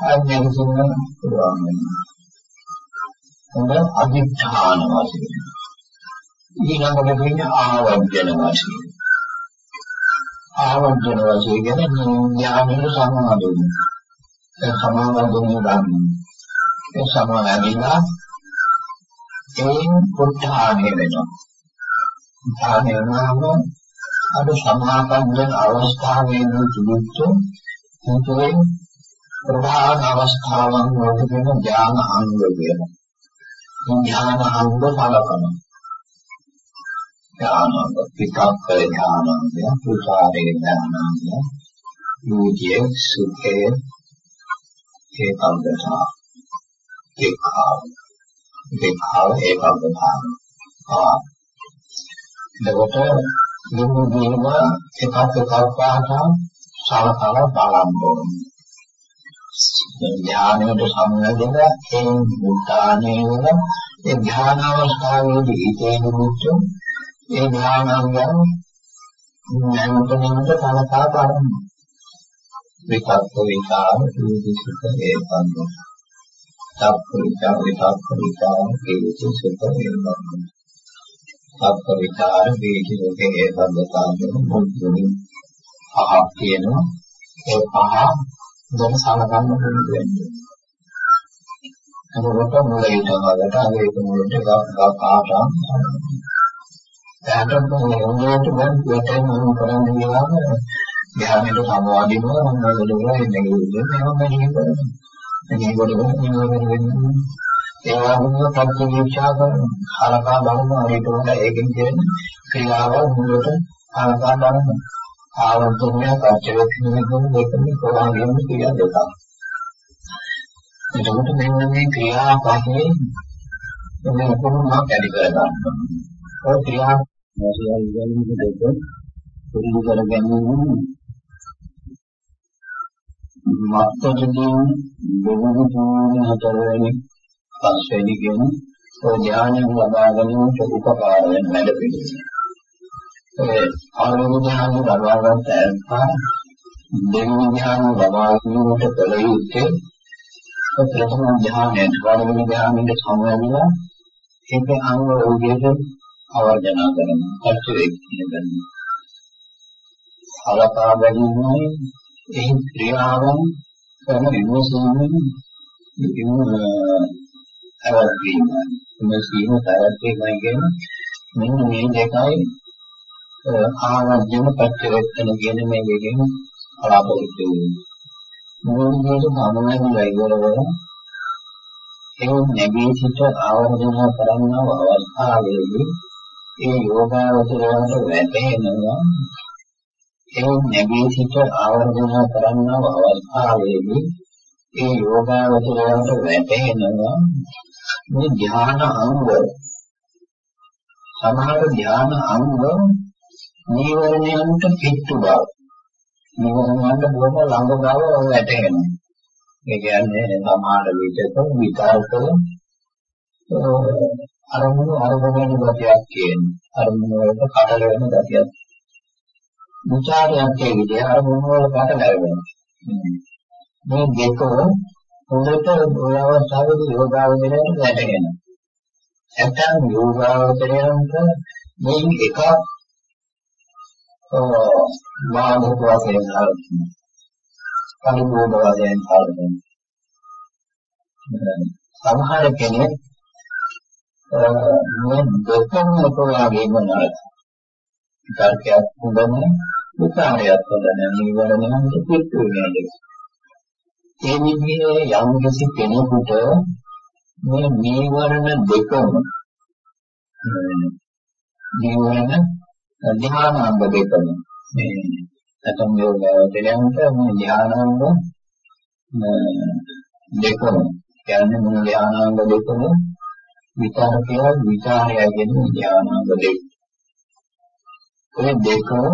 ආඥාක සින්න පුළුවන් වෙනවා. හොඳ අධිඨාන වශයෙන්. ඊළඟට වෙන්නේ ආවර්ජන වශයෙන්. ආවර්ජන වශයෙන් කියන්නේ ඥානෙට සමාදෙන්න. ඒ සමාදෙන්න ගන්න. ඒ සමාදෙන්නලා එයින් උත්හාණය වෙනවා. උත්හාණය වෙනාම අද සමාපන්න අවස්ථාවේදී තිබුච්ච හිතේ ප්‍රධාන අවස්ථාවන් වලට කියන ඥාන අංග කියනවා. ඥාන අංග බලකම. ඥාන පිටක්ක ඥානංගය, පුචාරේ ඥානංගය, යෝගිය සුඛේ ඒකාග්‍රතාව. ඒකාව. ඒකාව ඒකාග්‍රතාව. ආ. එතකොට මෙන්න මේවා එකක් එකක් පාසා සලකලා බලන්න ඕනේ. ඥානයට සම්බන්ධව ඒ මුත්‍යානේ වල ඒ ඥාන අවස්ථාවේදී හිතේ නිමුච්ච ඒ ඥානංගයන් නැවත නැවත සලකා බලන්න. විකල්ප විකාර දුසිත ඒකන්ද. සප්පවිචාර විකල්ප විකාර හේතුසිත ඒකන්ද. සප්පවිචාර වේජිතේ ඒකන්ද කාමන මුතුනි පහක් තියෙනවා. ඒ පහ දැන් සලකන්න පුළුවන් වෙන්නේ. එතකොට මුලින්ම වලට අගේක මුලට ගාපාටා. දැන් මොනවද දැන් පිටේ මම කරන්නේ කියලා ධ්‍යානෙට සමවාදීව මම වලදලා ඉන්නේ කියන්නේ මම මෙහෙම කරනවා. මේ වලදලා මෙහෙම වෙන්නේ. ඒ වගේම ප්‍රතිවිචා කරන හරකා බලන හරියට වඩා ඒකෙන් කියන්නේ ක්‍රියාවල් මුලට හරකා බලනවා. ආවර්තනය පච්චවේක්ෂණය කරන දෙකම ප්‍රවාහයෙන් ක්‍රියා දෙකක්. එතකොට මෙන්න මේ ක්‍රියා පහේ මේ කොහොමද වැඩි කරගන්න. ඔය ක්‍රියා මොසියල් ඉගෙනීම දෙක පුරුදු කර ගැනීම මත්තකදී දෙවන තුන හතරවෙනි පස්වෙනි කියන ඔය ඥානය ලබා ගැනීමට උපකාර වෙන වැඩ පිළිවෙල. ඒ ආරෝණ ධ්‍යාන ලබා ගන්න ඇත්තා දෙවෙනි ධ්‍යාන ලබා ගැනීමට කල යුත්තේ ප්‍රථම ධ්‍යානයේ ආරෝණ ධ්‍යානෙට සමවැදිලා ඒක අංග විදිහට අවර්ජන කරන කච්චරේ කියන සලකා බැලීමයි එහි ක්‍රියාවන් කරන විමසීමෙන් ඉන්න අවර්ගීම විමසීම තරත්තේ කියන මෙන්න මේ දෙකයි ආවර්ජන පච්චවෙක්කන කියන මේ දෙකෙන් බලාපොරොත්තු වෙන්නේ. මොනවාද සමනයි ඉවරවල ඒ නැගී සිට ආවර්ජන කරන්නව අවස්ථාවේදී ඒ යෝගාවචරයට වැටෙනවා ඒ නැගී සිට ආවර්ජන කරන්නව අවස්ථාවේදී ඒ යෝගාවචරයට වැටෙනවා මේ ධ්‍යාන අංග සමහර ධ්‍යාන අංග නීවරණයන්ට පිටු බව. නීවරණයන්ට බොහොම ළඟ බව වැටහෙනවා. ඒ කියන්නේ සමාන විචක විතරක අරමුණු අරමුණේ ගතියක් කියන්නේ. අරමුණු වලට කඩල වෙන ගතියක්. විචාරයක් ඒ විදිහ අරමුණු වල කඩල වෙනවා. මේ දෙක හොඳට ඔය අවස්ථාවේදී යෝගාවචරයට වැටෙනවා. නැත්නම් යෝගාවචරයන්ට මේ එකක් මානසික වශයෙන් හරියි. අනුභව වශයෙන් හරියි. සමහර කෙනෙක් මේ දෙකම කොලාගේ මොනවාද? විකාරයක් හොඳනේ විකාරයක් හොඳනේ නිවරණයන්ට පිටු වෙනවා. ඒ විදිහේ යම් කිසි කෙනෙකුට මේ නීවරණ දෙකම නීවරණ ධ්‍යානාංග දෙකම මේ නැත්නම් යෝගාවචරයන්ට මේ ධ්‍යානාංග දෙකම කියන්නේ මොන ධානාංග දෙකම විචාරකය විචාරය කියන ධානාංග දෙක. ඔය දෙකම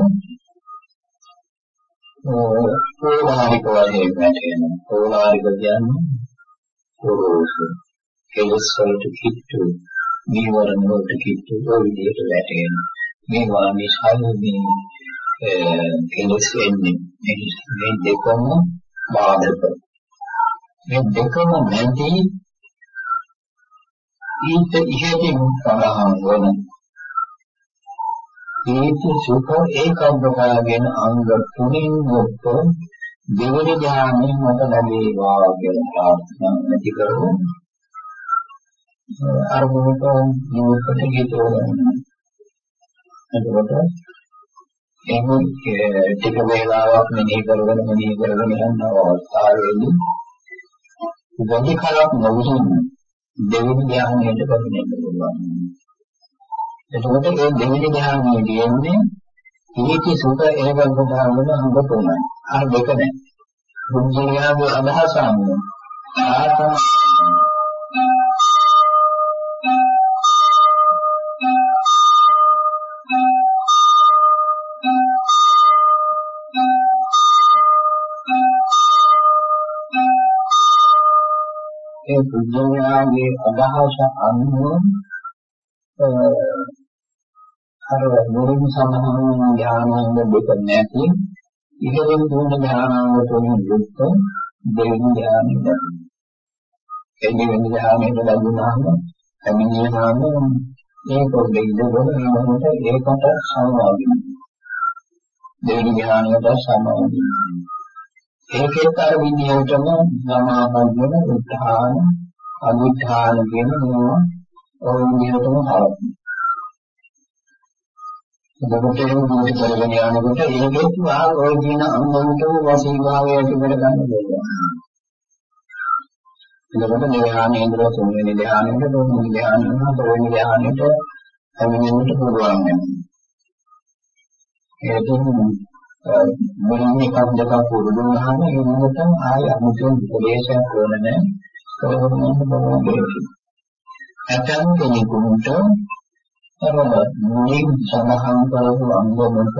ඕලාරික වශයෙන් වැටෙන ඕලාරික කියන්නේ පොරොසු කෙලස් වලට කිට්ටු නීවරණ වලට කිට්ටු ඔය විදිහට වැටෙන මේවා නිසාම මේ කෙලස් එන්නේ මේ දෙකම බාධක. මේ දෙකම නැති ඊට ඉහතින් සඳහන් වන හේතු සුඛ ඒකබ්බකාගෙන අංග තුනෙන් යුක්ත දෙවනි ධානයෙන් මත ලැබේවා කියන ප්‍රාර්ථනා ඇති කරගෙන අරමුණට නිවකට ගිහිනවා එතකොට එහෙම ටික වේලාවක් මෙනෙහි කරගෙන මෙනෙහි කරගෙන යන අවස්ථාවේදී ගොඩි කලක් නොවිසින්න දෙවෙනි ධ්‍යානයට පැමිණෙන්න පුළුවන්. එතකොට ඒ දෙවෙනි ධ්‍යානයේ කියන්නේ ඉනිති සුඛ ඒකග්ගතාවන අංග තුනයි. අර දෙක නැහැ. බුද්ධයාගේ අදහස අනුව ආත්ම පුද්ගලයාගේ අදහස අනුව අර මුලින් සමහරවම ධානාංග දෙක නැති ඉහළින් දුන්න ධානාංග තුනෙන් යුක්ත දෙවෙනි ධානය ලැබෙනවා. එන්නේ වෙන ධානයක ලැබුණාම අමිනියාම මේ පොඩ්ඩේ ඉඳගෙන මොකට ඒකට සමවදිනවා. දෙවෙනි ධානයට සමවදිනවා. වෙනවා. ඒකේත් අර විදිහටම සමාපන්න උත්හාන අනුත්හාන කියන මේවා ඔය විදිහටම හරක්. එතකොට ඒක මොකද කරගෙන යනකොට ඒකෙත් ආ ඔය කියන අනුන්ටම වශීභාවය ඇති කර ගන්න බැහැ. එතකොට ධ්‍යානේන්ද්‍ර තුන්වෙනි ධ්‍යානෙට තුන්වෙනි ධ්‍යානෙට හතරවෙනි ධ්‍යානෙට හැමෙන්නට පුළුවන් වෙනවා. ඒකෙන් මුලින්ම එකක් දෙකක් පුරුදු වුණාම ඒ මොකටද ආය අමුතුවෙන් උපදේශයක් ඕන නැහැ. කොහොමද බලන්නේ? ඇතම් කෙනෙකුට අර මුලින් සඳහන් කරපු අංගමක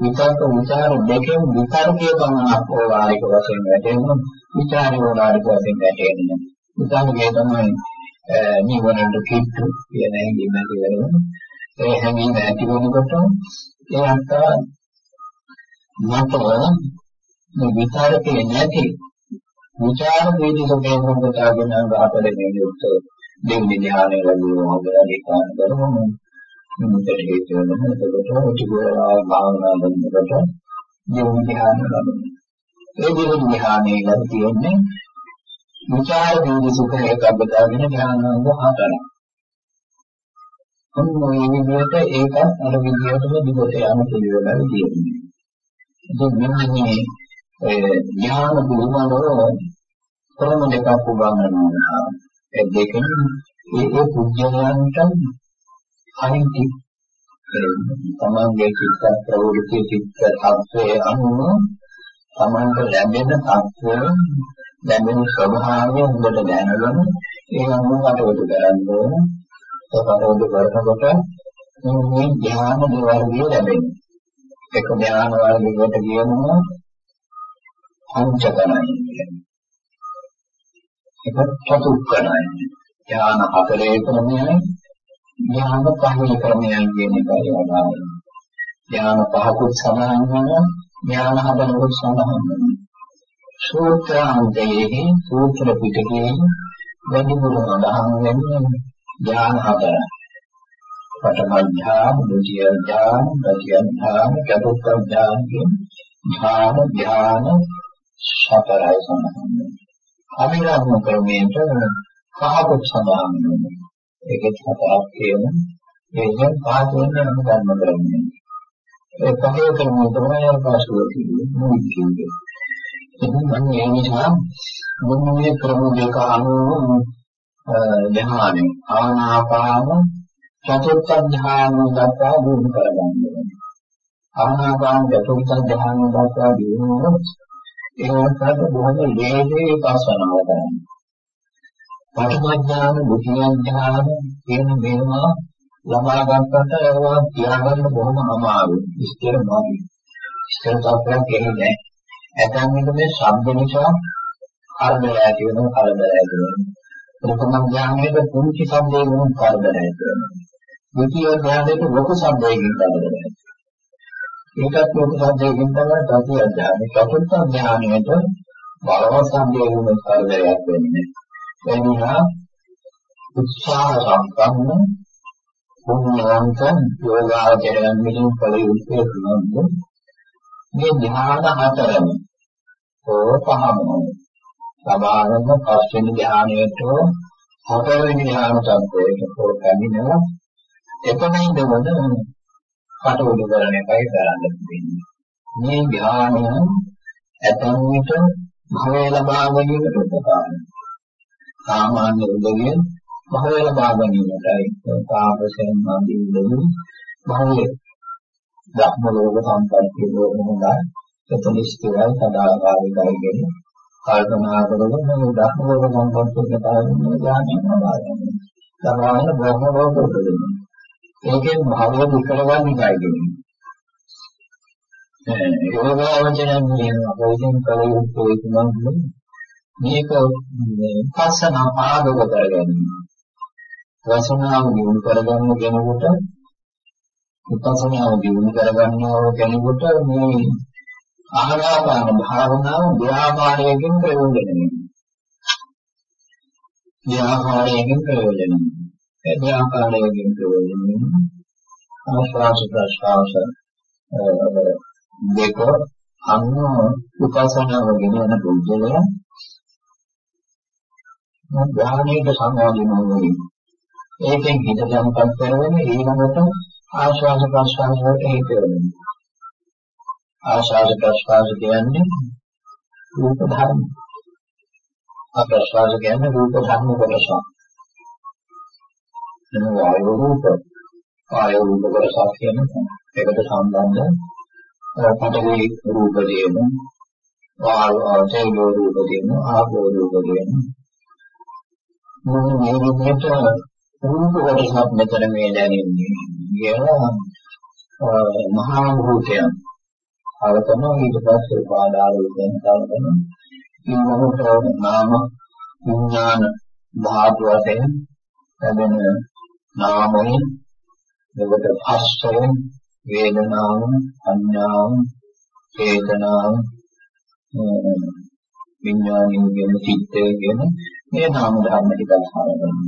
විතර්ක විචාර දෙකෙන් විතර්කයේ පමණක් ඕලාරික වශයෙන් වැටෙනවා. විචාරය ඕලාරික වශයෙන් වැටෙන්නේ. විතර්කයේ තමයි නිවනට කිට්ටු කියන හැඟීම ඇති වෙනවා. ඒ හැඟීම ඇති වෙනකොට ඒ අත්තා මට මේ විචාරකේ නැති විචාර වේදී සෝකේකතාවගෙන ගහපදෙන්නේ යුක්ත දෙවි ඥානය ලැබුණා කියලා දේශනා කරනවා. මෙතන හේතු වෙනවා. එතකොට ටිකෝරා භාවනා කරනකොට දෙවි ඥානය ලැබෙනවා. ඒ දෙවි ඥානය ලැබෙන්නේ විචාර වේදී සෝකේකතාවගෙන ඥානංග හතරක්. අන්න මේ විදිහට ඒකත් අර විදිහටම දිගට යන පිළිවෙලයි තියෙන්නේ. ඉතින් මෙන්නේ ඒ ඥාන පිළිබඳව ක්‍රම දෙකක් උගන්වනවා. ඒ දෙකෙන් ඒ ඒ පුජ්‍යයන්ට අනිති තමන්ගේ චිත්ත ප්‍රවෘත්ති චිත්ත tattve අනුව තමන්ට ලැබෙන tattve ලැබෙන ස්වභාවය හොඳට දැනගෙන ඒ අනුව කටයුතු කරන්න ඕන. ඒ කටයුතු කරනකොට මේ ඥාන දෙවර්ගය ලැබෙනවා. එක ධ්‍යාන වර්ගයකට කියනවා පංචකණයි කියන්නේ. එක චතුක්කණයි. ධ්‍යාන හතරේ ක්‍රමයයි ධ්‍යාන පහේ ක්‍රමයයි කියන එකයි අදාළ. ධ්‍යාන පහකුත් සමාන වෙනවා ධ්‍යාන හතරකුත් සමාන වෙනවා. සූත්‍රාන්තයේ සූත්‍ර පිටකයේ වැඩිපුර අදහන් වෙන්නේ ධ්‍යාන හතරයි. පඨම ධ්‍යාන, ဒုတိ ය ධ්‍යාන, තෘතිය ධ්‍යාන, චතුර්ථ ධ්‍යාන කියන ධ්‍යාන ධ්‍යාන සතරයි සඳහන් අභිරහම ක්‍රමයට පහකුත් සඳහන් වෙනවා. ඒකත් හතරක් කියන මේකෙන් පහ කියන්නේ නම් ධර්ම ක්‍රමය. ඒ පහේ ක්‍රමය තමයි අවකාශය කියන්නේ මොකද කියන්නේ. ඉතින් මම ඒ නිසා මොන්නේ ක්‍රම දෙක අනුව ධ්‍යානෙ ආනාපාන චතුර්ථ ධ්‍යාන දක්වා දිනු කරගන්න ඕනේ. ආනාපාන චතුර්ථ ධ්‍යාන දක්වා දිනුනොත් ඒකට බොහොම ලේසියෙන් පස්සනව කරන්නේ. පඨමඥාන බුද්ධඥාන කියන මේවා ලබා ගන්නට ඒවා තියාගන්න බොහොම අමාරුයි. ඉස්තර මාදි. ඉස්තර තත්ත්වයක් එන්නේ නැහැ. ඇතන් එක මේ ශබ්ද නිසා කරදර ඇති වෙනවා කරදර ඇති වෙනවා. ප්‍රථම ඥානයේ පුංචි ශබ්දයෙන් වුණ කරදර ඇති වෙනවා. ද්විතීය ඥානයේ ලොකු ශබ්දයකින් කරදර ඇති වෙනවා. ඒකත් ලොකු ශබ්දයකින් තමයි තතිය ඥානය. චතුර්ථ ඥානයට බලවත් ශබ්දයෙන් වුණ කරදරයක් වෙන්නේ. ඒ නිසා උත්සාහ සම්පන්න පුණ්‍යවන්ත යෝගාචරයන් විසින් කළ යුත්තේ කුමක්ද? මේ ධ්‍යාන හතරම ඕ පහම සමානම පස්වෙනි ධ්‍යානයට හතරවෙනි ධ්‍යාන තත්ත්වයට පොර පැමිණෙනවා එතන ඉඳගෙන කටයුතු කරන එකයි කරන්න තියෙන්නේ. මේ ධ්‍යානය ඇතන් විට භවය ලබා ගැනීමට උපකාරයි. සාමාන්‍ය උදවිය භවය ලබා ගැනීමටයි තාපසයන් ආදී උදවිය භවය ධර්ම ලෝක සම්පත්තිය ලෝකමුදා එතන ස්ථිරයි සදාකාලිකයි කියන කල්පනා කරගෙන මේ ධර්ම ලෝක සම්පත්තිය කතාවෙන්නේ ඥානය නවාගෙන සමාන බ්‍රහ්ම ලෝක උපදිනවා. ඒකෙන් භවය විකරවන්නේ නැහැ කියන්නේ යෝගාවචරයෙන් කියන අපෝෂණ කල යුත්තේ කුමක්ද මේක පස්සන ආගම කරගන්න. වසනාව දිනු කරගන්න කෙනෙකුට උපසනාව දිනු කරගන්නව කෙනෙකුට මේ ආනාපාන භාවනාව ව්‍යාපාරයෙන් ප්‍රයෝජන වෙනවා. ව්‍යාපාරයෙන් ප්‍රයෝජන වෙනවා. ව්‍යාපාරයෙන් ප්‍රයෝජන වෙනවා. ආශ්වාස ප්‍රශ්වාස දෙක අන්න උපසනාව ගෙන යන පුද්ගලයා ධානයට සම්බන්ධ වෙනවා. ඒකෙන් හිත සම්පත් කරගෙන ඊළඟට ආශ්වාස ප්‍රශ්වාස වලට හේතු වෙනවා. ආශ්වාස ප්‍රශ්වාස කියන්නේ රූප ධර්ම. අප්‍රශ්වාස කියන්නේ රූප ධර්ම කොටස. එන වායු රූප. වායු රූප කොටස කියන්නේ ඒකට සම්බන්ධ පඨවි රූප දෙන වායු ආචෛල රූප දෙන ආපෝ රූප දෙන මොන මේ විදිහට රූප කොටසක් මෙතන මේ දැනෙන්නේ? කියලා මහා භූතයන්. අවතන ඊට පස්සේ පාදාලෝකයන් කල්පන. ඊළඟට නාම විඥාන ධාතු වශයෙන් ලැබෙන නාමයෙන් එකට පස්සයෙන් වේදනාව සංඥාව චේතනාව විඥානීය කියන චිත්තය කියන මේ නාම ධර්ම ටික හරගන්න.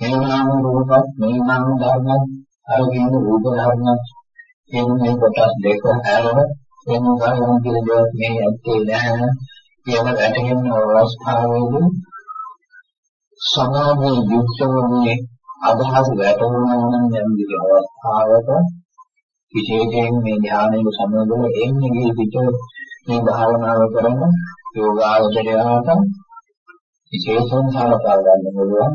මේ නාම රූපත් මේ නාම ධර්මත් අර කියන රූප ධර්මත් කියන මේ කොටස් දෙක හැරෙන වෙන ගන්න කියන දේවල් මේ ඇත්තේ නැහැ කියන වැටහෙන අවස්ථාවේදී සමාධිය යුක්තවන්නේ අදහස් වැටුණා නම් යම් කිසි අවස්ථාවක විශේෂයෙන් මේ ඥානයේ සමගම එන්නේ මේ පිට මේ භාවනාව කරන යෝගාවචරයාට විශේෂයෙන් සලකා ගන්න පුළුවන්.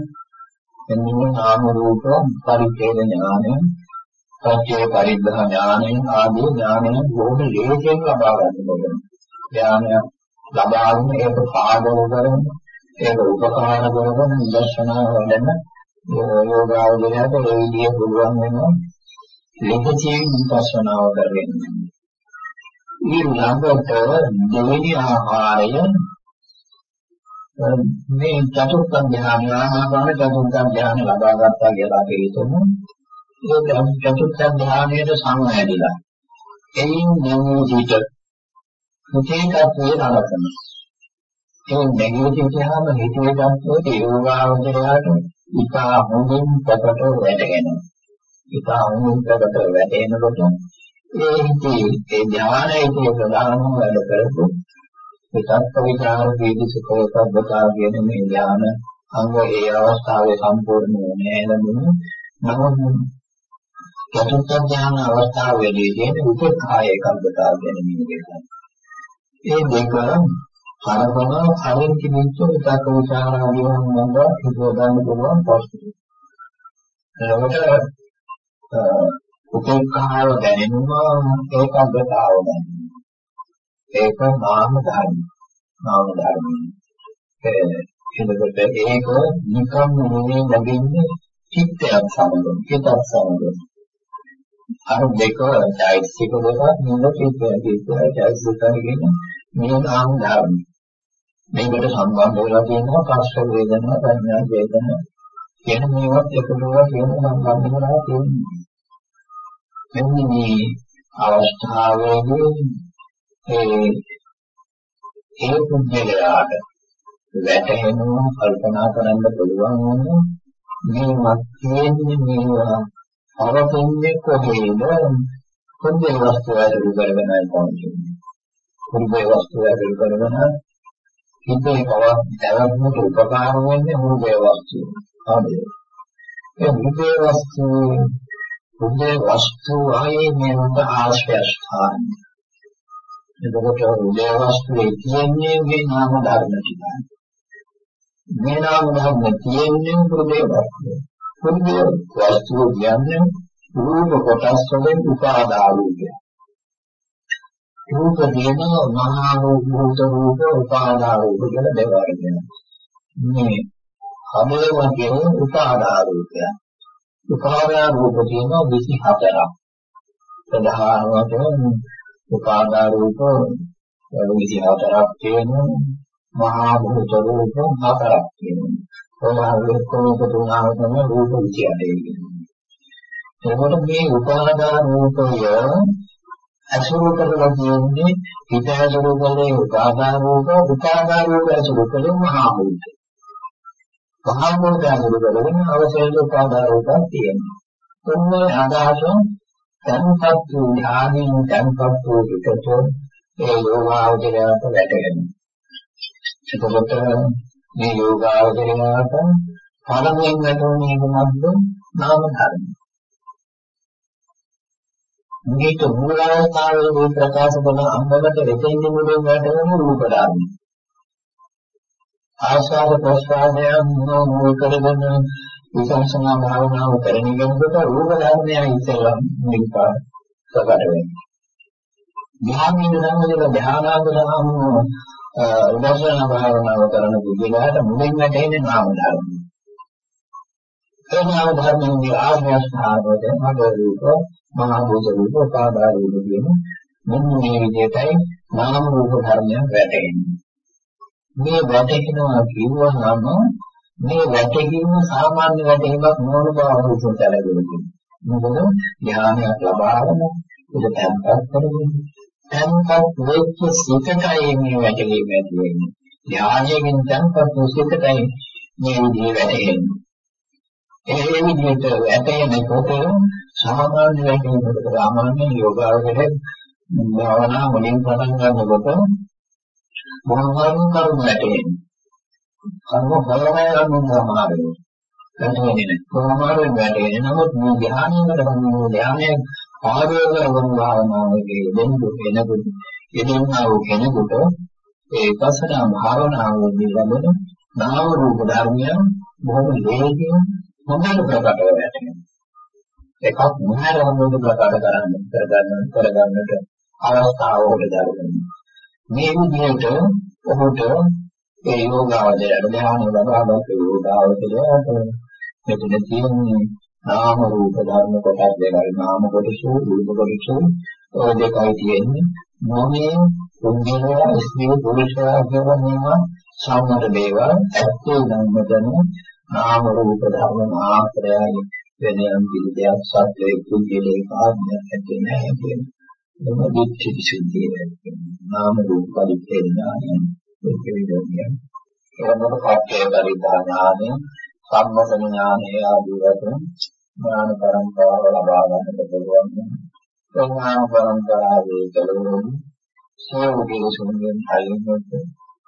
එන්නේ නාම රූප පරිච්ඡේද ඥානය පත්‍ය පරිග්‍රහ ඥානය ආදී ඥානය බොහොම ලේසියෙන් ලබා ගන්න පුළුවන්. ඥානය ලබාගෙන ඒක පාදක කරගෙන ඒක උපකාර කරගෙන දර්ශනා වඩන යෝගාවචරයට ඒ විදිහ පුළුවන් වෙනවා ලෙකචින් විපස්සනාව කරගෙන ඊළඟට දෙවෙනි ආහාරය මේ චතුර්ථ ධ්‍යාන ආනාපාන චතුර්ථ ධ්‍යාන ලබා ගත්තා කියලා අපි හිතමු. ඒ චතුර්ථ ධ්‍යානයේ සංවැදිලා. එයින් නැවුදිට මුතේකත් වේ නරකන. ඒ නැගිටින කියහම හිතේ ගන්නකොට යෝගාවචරයට ඉතා හොඳින් ප්‍රකට වැඩගෙනවා. ඉතා හොඳින් ප්‍රකට වැඩෙනකොට ඒ හිතේ ඒ ධ්‍යානයේ ප්‍රධානම වැඩ කරපු විතක්ක විචාර වේදි සුඛය සබ්බතා කියන මේ ඥාන අංග ඒ අවස්ථාවේ සම්පූර්ණ වෙන්නේ නැහැ නමුත් චතුර්ථ ඥාන අවස්ථාවේදී තියෙන උපේක්ඛාය එකඟතාව ගැන මේ දෙක. ඒ දෙක හරවන හරින් කිමිච්ච විතක්ක විචාර ආදී වුණාම හිතවදන්න පුළුවන් ප්‍රශ්න. එතකොට උපේක්ඛාව දැනෙනවා ඒකග්ගතාව දැනෙනවා ඒක නාම ධර්ම නාම ධර්ම එතකොට ඒක නිකම් නෙමෙයි ලැබෙන්නේ චිත්තයක් සමග, හිතක් සමග. අර දෙක චෛතසික දෙකක් නිල චිත්තය චිත්තය චෛතසික කියන මේ නාම ධර්ම. මේකට සම්බන්ධ වෙලා තියෙනවා. කර්ෂ වේදනා, සංඥා වේදනා කියන මේවත් එකතුව කියන සම්බන්ධ වෙලා තියෙනවා. මෙන්න මේ අවස්ථාවේදී ඒ ඒ පුද්ගලයාට වැටහෙනවා කල්පනා කරන්න පුළුවන් වුණා. මේ මැත්තේ මේවා අවතින්නේ කොහේද? කුද්දේ වස්තු ඇතුළු කරගෙනයි පවතින්නේ කුද්දේ වස්තු ඇතුළු කරගෙන හිතේ පව දැවන්නට උපකාර වෙන්නේ කුද්දේ වස්තු ආදී ඒ කුද්දේ වස්තු කුද්දේ වස්තු ආයේ මේකට ආශ්‍රය ස්ථාන එතකොට කුද්දේ වස්තුවේ කියන්නේ මේ නාම ධර්ම ටිකයි මේ නාම ධර්ම තියෙන්නේ හෘදේ වස්තුව. හෘදේ වස්තුව කියන්නේ රූප කොටස් වලින් උපාදා රූපය. රූප කියන මහා රූප භූත රූප උපාදා රූප කියලා දෙවරක් වෙනවා. මේ හදේ වගේ උපාදා රූපය. උපාදා රූප තියෙනවා 24ක්. ප්‍රධාන වශයෙන් උපාදා රූප 24ක් තියෙනවා. මහා භූත රූප හතරක් තියෙනවා. ඔය කොහොමද තුනව තමයි රූප 28 කියන්නේ. එතකොට මේ උපාදාන රූපය අසුරු කරලා කියන්නේ හිත අසුරු කරේ උපාදාන රූප උපාදාන රූප අසුරු කරේ මහා භූත. මහා භූත අසුරු කරගෙන අවශේෂ උපාදාන රූපක් තියෙනවා. ඔන්නේ අදහස තන්පත් වූ ඥානින් තන්පත් වූ පිටත ඒ යෝගාවචරයට වැටෙනවා. එතකොට මේ යෝගාවචරණයට පළමුවෙන් වැටුනේ මොකක්ද? නාම ධර්ම. මේක මූලාවස්ථාවේදී ප්‍රකාශ කරන අංගකට දෙකෙන් මුලින් වැටෙන රූප ධර්ම. ආස්වාද ප්‍රස්වාදයන් මූල කරගෙන විපස්සනා භාවනාව කරන කෙනෙකුට රූප ධර්මයන් ඉස්සෙල්ලා මේක සකඩ වෙනවා. ධ්‍යානෙ නම් වල ධ්‍යානාංග නම් විදර්ශනා භාවනාව කරන පුද්ගලයාට මුලින් වැටෙන්නේ නාම ධර්ම. ඒ නාම ධර්මයේ ආශ්‍රයස්ථානවල මග රූප, මහා භූත රූප, උපාදාන රූප කියන මෙන්න මේ විදිහටයි නාම රූප ධර්මයන් වැටෙන්නේ. මේ වැටෙනවා කියවහම මේ වැටීම සාමාන්‍ය වැටීමක් නොවන බව අවබෝධ කරගන්න. මොකද ඥානයක් ලබාගෙන ඒක තැම්පත් කරගෙන තැන්පත් වෙච්ච සිතටයි මේ වැටලීම ඇති වෙන්නේ. ඥානයෙන් තැන්පත් වූ සිතටයි මේ විදිහේ වැටෙන්නේ. ඒ විදිහට වැටෙනකොට සාමාන්‍ය වැටීමකට සාමාන්‍ය යෝගාවකට භාවනා මුලින් පටන් ගන්නකොට මොනවාම කරුණු වැටෙන්නේ. කර්ම බලමය ගන්න සමාරේ. වැටෙන්නේ නැහැ. කොහොමාරුවෙන් වැටෙන්නේ. නමුත් මේ ධ්‍යානයකට මේ ධ්‍යානයේ ආරෝගණ භාවනාවේ දෙන්නු වෙනකොට එදිනා වූ කෙනෙකුට ඒ විපස්සනා භාවනාවේදී ලැබෙන නාම රූප ධර්මයන් බොහොම ලේසියෙන් හොඳට ප්‍රකටව වැටෙනවා. එකක් මොහරවන්නට ප්‍රකට කරන්න කරගන්න කරගන්නට අවස්ථාවකට දරුවනවා. මේ විදිහට ඔහුට ඒ යෝගාවචරය ධ්‍යාන ලබාගත් යෝගාවචරයට මෙතන තියෙන්නේ නාම රූප ධර්ම කොටස් දෙකයි නාම කොටස රූප කොටස ඔය දෙකයි තියෙන්නේ මොනේ කුංගේවා ස්ත්‍රී පුරුෂයා කියන මේවා සම්මත දේවල් ඇත්තේ ධම්මතන නාම රූප ධර්ම ආශ්‍රයයි වෙන යම් පිළිදයක් සත්‍යයේ කුංගේලේ කාර්යයක් ඇත්තේ නැහැ කියන එක. දිච්ච විසුද්ධිය නාම රූප පරිච්ඡේදනාය ඒක විදිහට එවනම පත්‍ය පරිදානානය සම්මත ඥානය ආදී වශයෙන් ඥාන පරම්පරාව ලබා ගන්නට පුළුවන්. ඒ ඥාන පරම්පරාවේ කෙලවරම සෝමගේ සුන්දරන් අයින්වත්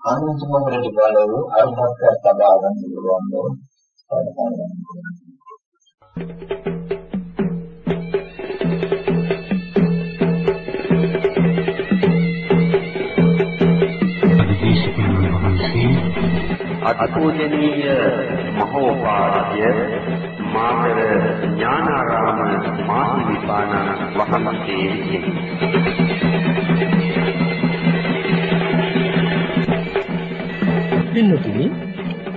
අනුතුම ප්‍රතිඵල වූ අර්ථයක් ලබා ගන්න පුළුවන්. බව අත්පූජනීය මහෝපාද්‍ය මාතර ඥානාරාම මාහිමිපාණන් වහන්සේ පින්නතුනි